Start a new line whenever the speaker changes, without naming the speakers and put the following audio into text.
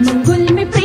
Mangul me. Pre-